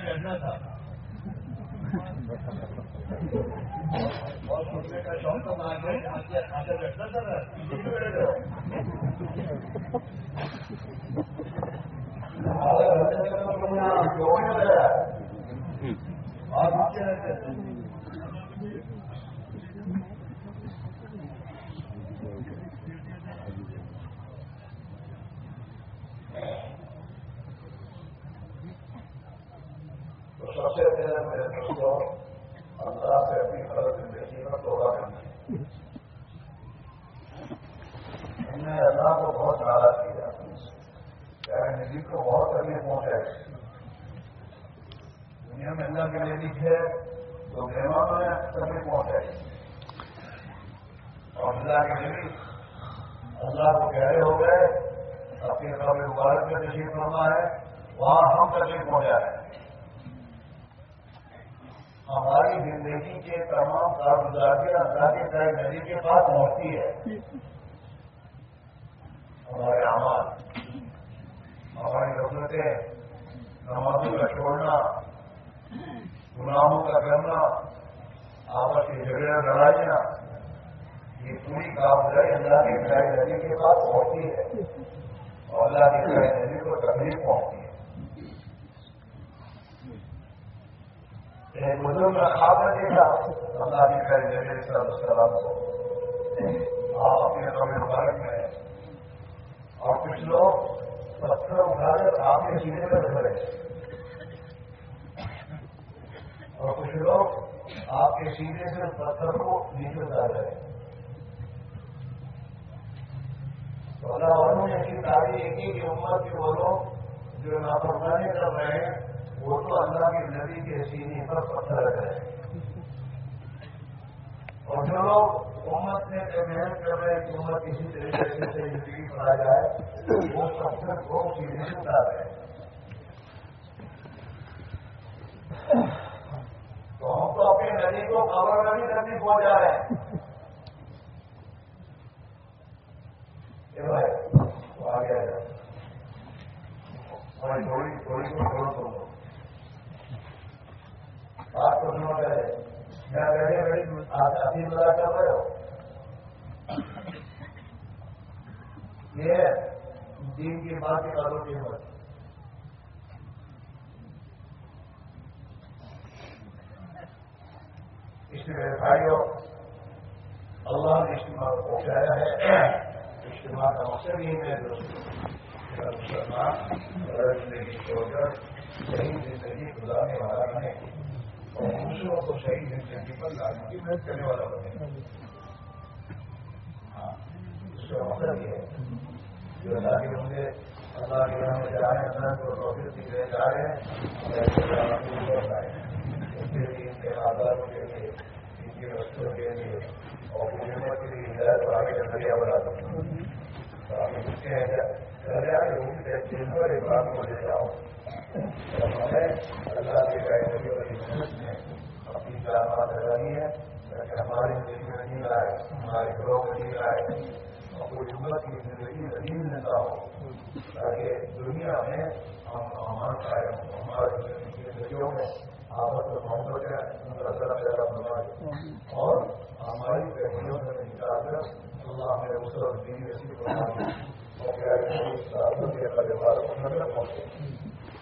بیٹھنا تھا۔ کا شوق تو آگے بیٹھنا تھا سب سے پہلے میرے دوستوں اللہ سے اپنی فرض زندگی کا توڑا کرنا ہم نے اللہ کو بہت ناراض کیا چاہے نجی کو بہت تکلیف پہنچے دنیا میں اللہ کے لیے لکھے تو مہمانوں نے تکلیف پہنچائی اور اللہ کے اللہ کو گہرے ہو گئے اپنے قبل مبارک میں تشریف کرنا ہے، وہاں ہم تکلیف پہنچا رہے ہیں ہماری زندگی کے تمام کارگزاری اللہ کے طرح ندی کے پاس پہنچتی ہے۔ ہمارے اعمال، ہماری ضرورتیں نمازوں کا چھوڑنا گناہوں کا کرنا، آپس کے جھگڑے لڑائیاں، یہ پوری کارگزاری اللہ کی طرح ندی کے پاس پہنچتی ہے۔ اور اللہ کی طرح ندی کو تکلیف پہنچتی ہے۔ ایک بزرگ کا خواب نے دیکھا، اللہ کی خیر نبی صلی اللہ علیہ وسلم کو۔ آپ اپنے قبل مبارک میں اور کچھ لوگ پتھر اٹھا کر آپ کے سینے پر رکھ اور کچھ لوگ آپ کے سینے سے پتھر کو نیچے ڈال رہے تو اللہ والوں نے ایسی تعریف ایک ہی کہ امت کے وہ لوگ جو نافرمانی کر رہے ہیں، وہ تو اللہ کی نبی کے سینے پر پتھر رکھ رہے ہیں۔ اور جو لوگ امت میں محنت کر رہے ہیں کہ امت کسی طریقے سے زندگی بنا جائے، وہ پتھر کو سینے سے اتار رہے ہیں تو ہم تو اپنی ندی کو خبر میں بھی نبی پہنچ جا آگے آ جائے تھوڑی تھوڑی کو چھوڑ دوں بات کو سنو پہلے۔ میں بیٹھے بیٹھے کر رہے ہو یہ دین کی بات کی باتوں اس میں میرے بھائیوں اللہ نے اجتماع کو پہنچایا ہے۔ اجتماع کا مقصد ہی ہے مسلمان زندگی چھوڑ کر صحیح زندگی گزارنے والا بنے اور دوسروں کو صحیح زندگی پر لانے کی محنت کرنے والا بنے۔ ہاں اس کا مقصد یہ ہے جو اللہ کے ہوں اللہ کے یہاں جا رہے ہیں اللہ کو روزی سیکھ رہے جا رہے ہیں کے کے لیے ان کے کے لیے اور حکومت کے لیے ہدایت اور آگے کا ذریعہ بنا سکتے آپ ہیں پر ایک بات کو لے جاؤ۔ ہمیں اللہ کے گائے اور محنت میں اپنی جانبات لگانی ہے۔ تاکہ ہماری زندگی میں نہیں آئے، ہمارے گروہ میں نہیں آئے۔ اور کوئی امت کی زندگی ندیم نہ ہو۔ تاکہ دنیا میں ہم امان قائم میں آپس میں محبت ہے اثر پیدا بنا اور ہماری فیملیوں سے نکال کر اللہ ہمیں اس وقت دین ایسی کے پریوار کو نظر پہنچے۔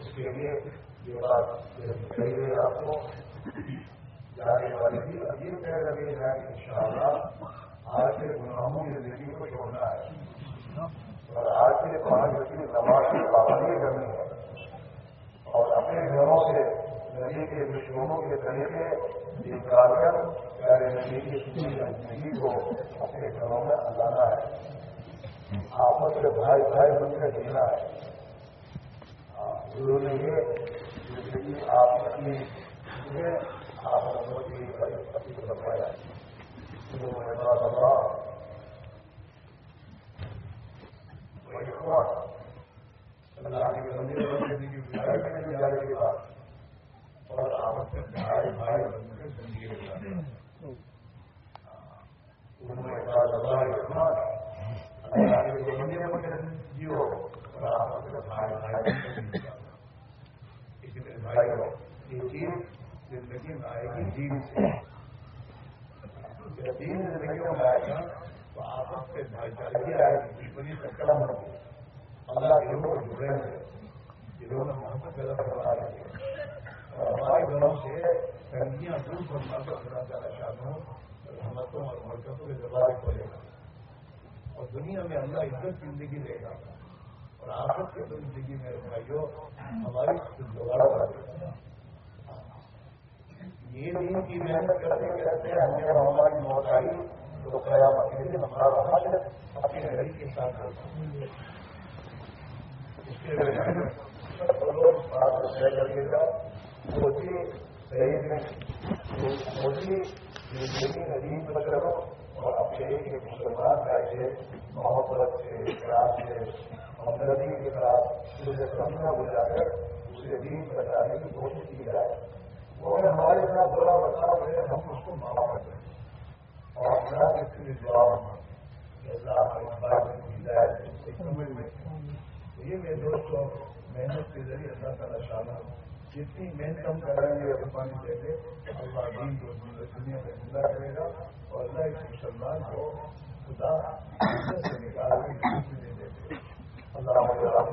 اس کے لیے یہ بات کہی گئی آپ کو۔ جانے والی تھی اب یہ کہہ لگے ہے کہ ان شاء اللہ آج کے گناہوں کی زندگی کو چھوڑنا ہے۔ اور آج کے پانچ بجے نماز کی پابندی کرنی ہے۔ اور اپنے گھروں سے نبی کے دشمنوں کے طریقے یہ کر پیارے نبی کی زندگی کو اپنے گھروں میں اندانا ہے آپس کے بھائی بھائی بن کر جینا ہے۔ گرو نے یہ زندگی آپ اپنی آپ کی جی پتی کو بتایا اللہ کے مندر میں زندگی گزارا کے بعد جی اور آپ میں بھائی بھائی کے زندگی اور بھائی بھائی زندگی میں آئے گی۔ جی زندگی میں آئے گا، تو آپس بھائی آئے گی۔ ہوگی اللہ کے لوگ جڑے ہیں یہ لوگ محبت پیدا کر دنیا میں اللہ عزت زندگی دے گا اور آخر کی زندگی میں بھائیو، ہماری دوبارہ بڑھا یہ دن کی محنت کرتے کرتے ہمیں اور ہماری موت آئی تو قیامت کے دن ہمارا حال اپنے گھر کے ساتھ۔ اس کے لوگ بات طے کر کے گا۔ مجھے صحیح میں مجھے زندگی غریب نہ اور اپنے ایک ایک مسلمان کا یہ محبت سے اخراج سے ہمدردی کے ساتھ اسے سمجھا بجا کر اسے دین بچانے کی کوشش کی جائے۔ وہ ہمارے ساتھ بڑا برتاؤ ہے، ہم اس کو معاف کر دیں۔ اور خدا کے لیے جواب ہمارے یہ میرے دوستوں، محنت کے ذریعے اللہ تعالیٰ شامل ہوں جتنی محنت ہم کر گے پانی اللہ دین کو دنیا میں زندہ کرے گا اور اللہ اس مسلمان کو خدا سے نکال کے دے دے اللہ اللہ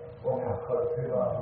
ومن خلفنا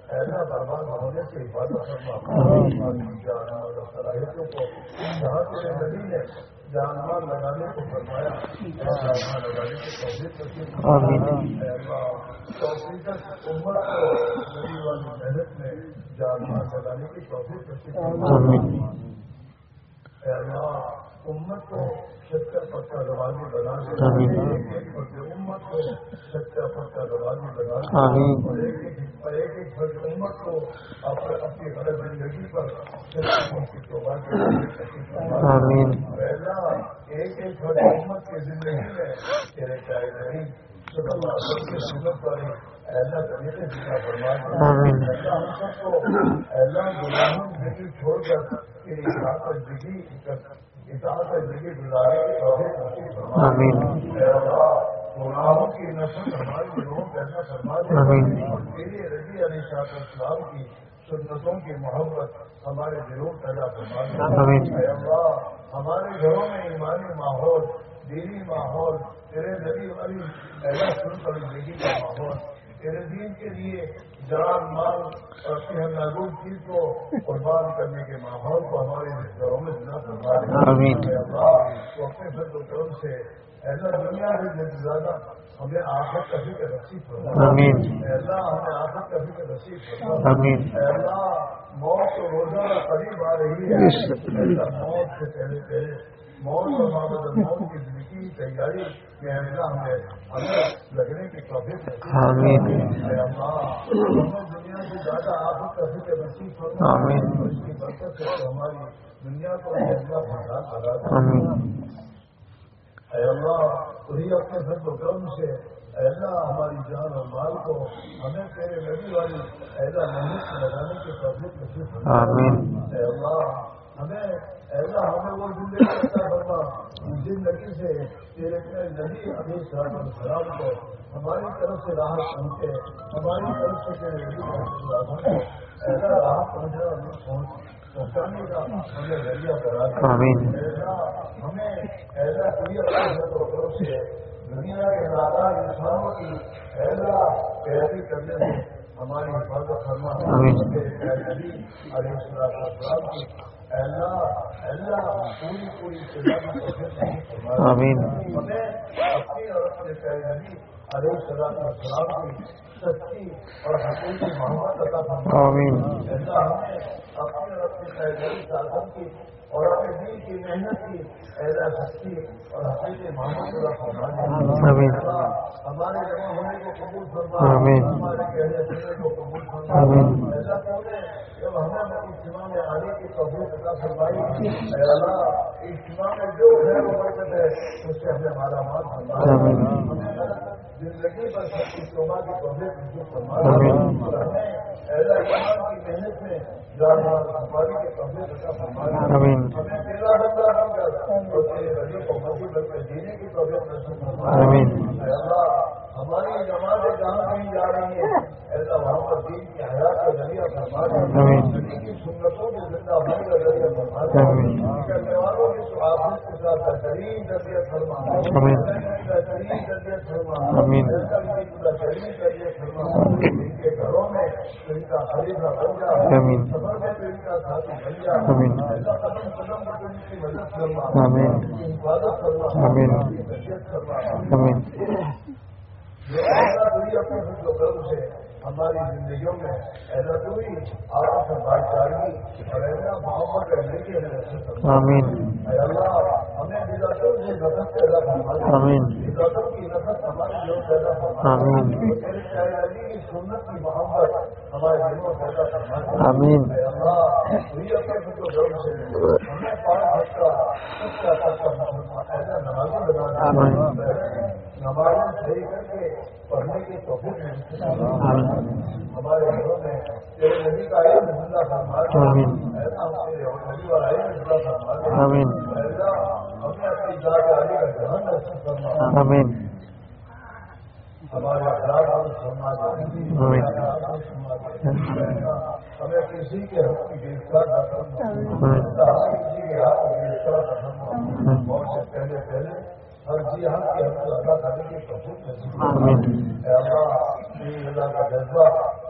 ایسا برباد ہونے سے حفاظت صلاحیتوں کو جہاں نبی نے جانور لگانے کو فرمایا۔ جانور لگانے کی توفیق توفیق عمر کو نبی والی محنت میں جانور لگانے کی توفیق امت کو ستر پکا روانی بنا امت کو ستر پکا روانی بنا اور ایک ایک فرد امت کو اپنی غلط زندگی پر پہلا ایک ایک فرد امت کی زندگی میں تیرے چاہے نہیں۔ سنت ایسا طریقے سے فرما ہم سب کو ایسا زندگی چھوڑ کر تیری زندگی غلاموں کی نسل ہماری لوگ ایسا اسلام کی سنتوں کی محبت ہمارے دلوں پیدا فرما ہمارے گھروں میں ایمانی ماحول دینی ماحول تیرے نبی والی ایسا سن کر زندگی کا ماحول۔ تیرے دین کے لیے جان مال اور صحت محدود چیز کو قربان کرنے کے ماحول کو ہمارے گھروں میں و کرم سے ایسا دنیا سے زیادہ ہمیں کا فکر نصیب ہوگا ایسا ہمیں کا فکر نصیب ہوگا ایسا موت روزانہ قریب آ رہی ہے۔ ایسا موت سے پہلے پہلے موت اور محمد موت کی زندگی کی تیاری میں ہمیں لگنے کی توفیق دنیا سے زیادہ کا فکر نصیب ہوگا اس کی برکت سے ہماری دنیا کو اے اللہ وہی اپنے سب و کرم سے ایسا ہماری جان اور مال کو ہمیں تیرے نبی والی ایسا محنت لگانے کی توفیق نصیب اے اللہ ہمیں ایسا ہمیں وہ زندگی کرنا زندگی سے تیرے نبی ابھی صاحب السلام کو ہماری طرف سے راحت پہنچے ہماری طرف سے تیرے نبی ایسا راحت پہنچا پہنچانے کا ہمیں ذریعہ کرا ہمیں ایسا طرف سے دنیا کے دادا انسانوں کی ایسا پیروی کرنے میں ہماری حفاظت کرنا علیہ السلام کی السلام کی سچی اور حقیقی محمد ایسا ہمیں پیدائی سادن کی اور اپنے دل کی محنت کی ایسا سچی اور حقیقی محمد ہمارے جمع ہونے کو قبول فرما ہمارے گہرے ہونے کو قبول فرما۔ ایسا کرنے جب ہمیں اجتماع میں آنے کی توفیق عطا فرمائی اللہ اجتماع میں جو ہے وہ برکت ہے اس سے ہمیں ہمارا مال فرمایا زندگی پر سب کی توبہ کی توفیق نصیب ایسا کی محنت میں بندہ کو جینے کی ہماری جماعتیں جہاں کہیں جا رہی ہیں ایسا وہاں پر دین کی حیات کا ذریعہ فرما آمین۔ دین کی سنتوں کے زندہ ہونے کا ذریعہ فرما کرنے والوں کی سعادت کے ساتھ بہترین ذریعہ فرما بہترین ذریعہ فرما بہترین ذریعہ فرما گھروں میں ان کا بن سفر میں ساتھی بن قدم قدم پر کی مدد حفاظت اپنے خود و کرم سے ہماری زندگیوں میں ایسا کوئی آپ سے بھائی چارگی اور ایسا محبت رہنے کی اللہ آمین۔ آمین۔ آمین۔ کے پڑھنے نہیں ہمارے گھروں میں آمین۔ آمین۔ ہمیں اپنی کا آمین۔ ہمارے اخلاق ہمیں کسی کے حق کی گرفتار نہ کرنا کسی کے حق کی گرفتار سے پہلے پہلے ہر کسی حق کے حق کو ادا کرنے کی کوشش نصیب آمین۔ اللہ کا جذبہ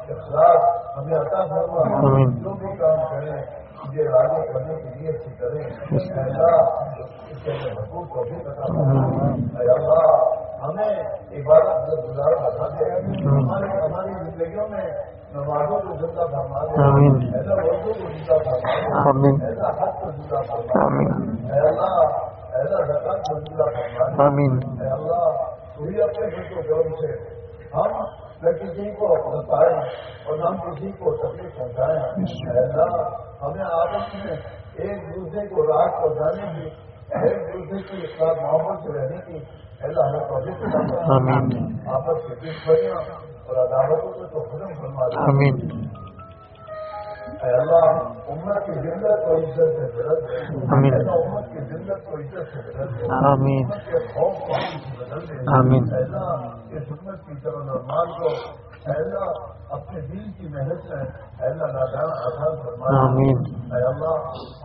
اخلاق ہمیں عطا فرما جو بھی کام کریں یہ آگے کرنے کے لیے اچھی کریں اللہ اس کے حقوق کو بھی عطا فرما اے اللہ ہمیں عبادت سے گزار بتا دے۔ ہمارے ہماری زندگیوں میں نمازوں کو زندہ فرما دے۔ ایسا وضو کو زندہ فرما دے۔ ایسا حق کو زندہ فرما دے۔ اللہ ایسا زکات کو زندہ فرما دے۔ اللہ پوری اپنے خود کو سے۔ ہم نہ کسی کو بتائیں اور نہ کسی کو تکلیف اللہ ہمیں آپس میں ایک دوسرے کو راہ پہنچانے کی ایک دوسرے کے ساتھ محبت سے رہنے کی اللہ ہمیں آمین. آپس کے دشمنیاں اور عداوتوں کو تو ختم فرما اللہ امت کی زندت کو عزت سے بدل دے آمین۔ اے اللہ امت کی زندت کو عزت سے بدل دے آمین۔ امت کے خوف کو ہم سے بدل دے آمین۔ اے اللہ اس امت کی طرح نرمان کو اے اللہ اپنے دل کی محنت سے اے اللہ نادان آسان فرما دے آمین۔ اے اللہ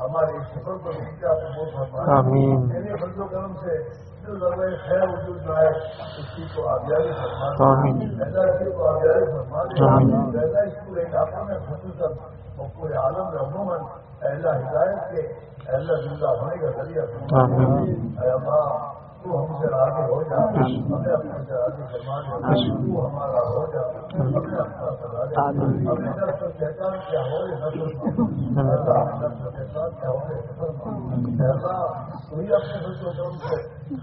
ہمارے اس سفر کو کیا قبول فرما دے آمین۔ میرے فضل و کرم سے جو ضرور خیر وجود میں آئے اس کی کو آبیاری فرما دے آمین۔ ایسا اس کو آبیاری فرما۔ ایسا اس پورے علاقے میں خصوصاً اور پورے عالم میں عموماً اہل ہدایت کے اہل زندہ ہونے کا ذریعہ۔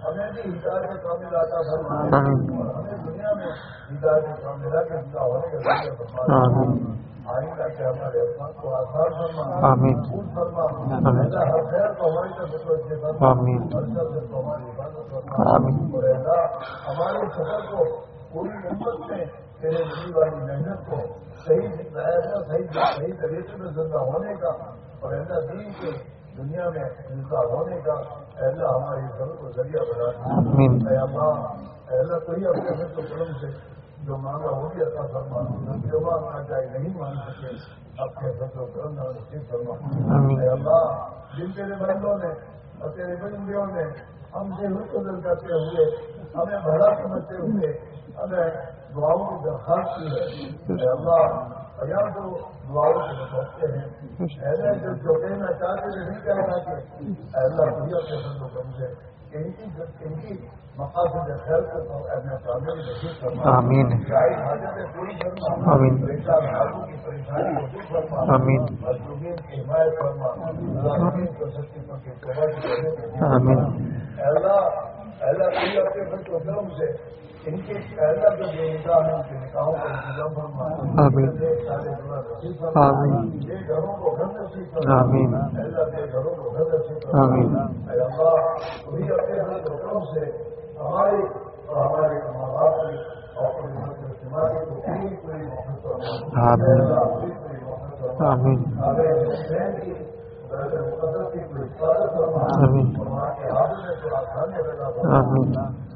ہمیں بھی ہمیں دنیا میں آمین۔ آمین۔ آمین۔ ہمارے سفر کو پوری امت میں تیرے والی محنت کو صحیح ایسا صحیح صحیح طریقے میں زندہ ہونے کا اور ایسا دین کے دنیا میں زندہ ہونے کا اللہ ہماری سفر کو ذریعہ بنا۔ اللہ کوئی اپنے کرم سے جو مانگا وہ بھی عطا فرما جو مانگنا چاہے نہیں مانگ سکے اپنے فضل و کرم نہ نصیب فرما آمین۔ اے اللہ جن تیرے بندوں نے اور تیرے بندیوں نے ہم سے حکم کرتے ہوئے ہمیں بھلا سمجھتے ہوئے ہمیں دعاؤں کی درخواست کی ہے۔ اللہ یا تو دعاؤں سے بچاتے ہیں ایسے جو جو کہنا چاہتے تھے نہیں سکتے اے اللہ کم سے ان کی ان کی مقاصد خیر کو اپنے نصیب کرنا آمین شاید حاجتیں پوری کرنا آمین پریشان حالوں کی پریشانی کو دور کرنا آمین مظلومین کی حمایت فرما ظالمین کو سچی پر آمین اللہ اللہ کرم سے آمین۔ آمین۔ آمین۔ آمین۔ ہماری اور ہمارے ماں باپ کی اور آمین۔ آمین۔ ہمیں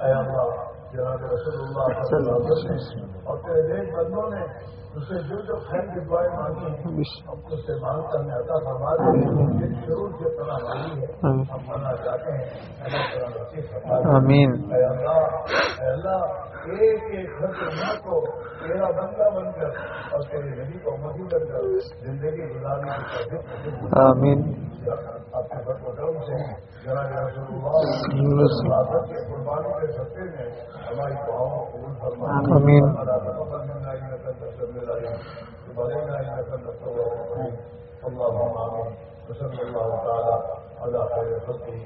اے اللہ جناب رسول اللہ صلی اللہ علیہ وسلم۔ اور تیرے نیک بندوں نے اس سے جو جو خیر کی دعائیں مانگی ہیں ہم کو سے مانگ کر میں عطا فرما دے جس شروع سے طرح مانگی ہے۔ ہم ماننا چاہتے ہیں۔ اللہ فرما اے اللہ اے اللہ ایک ایک خط امت کو تیرا بندہ بن کر اور تیرے نبی کو مدی بن کر زندگی گزارنے کی آمین۔ بد و کرم سے جناب رسول اللہ عادت کے قربانی کے سطح میں ہماری دعاؤں کو قبول فرما آمین۔ اللهم امين وصلى الله تعالى على خير خلقه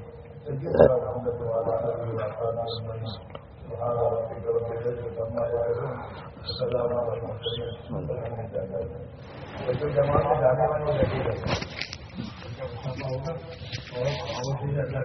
سيدنا محمد وعلى اله وصحبه اجمعين جماعت میں جانے والے رہے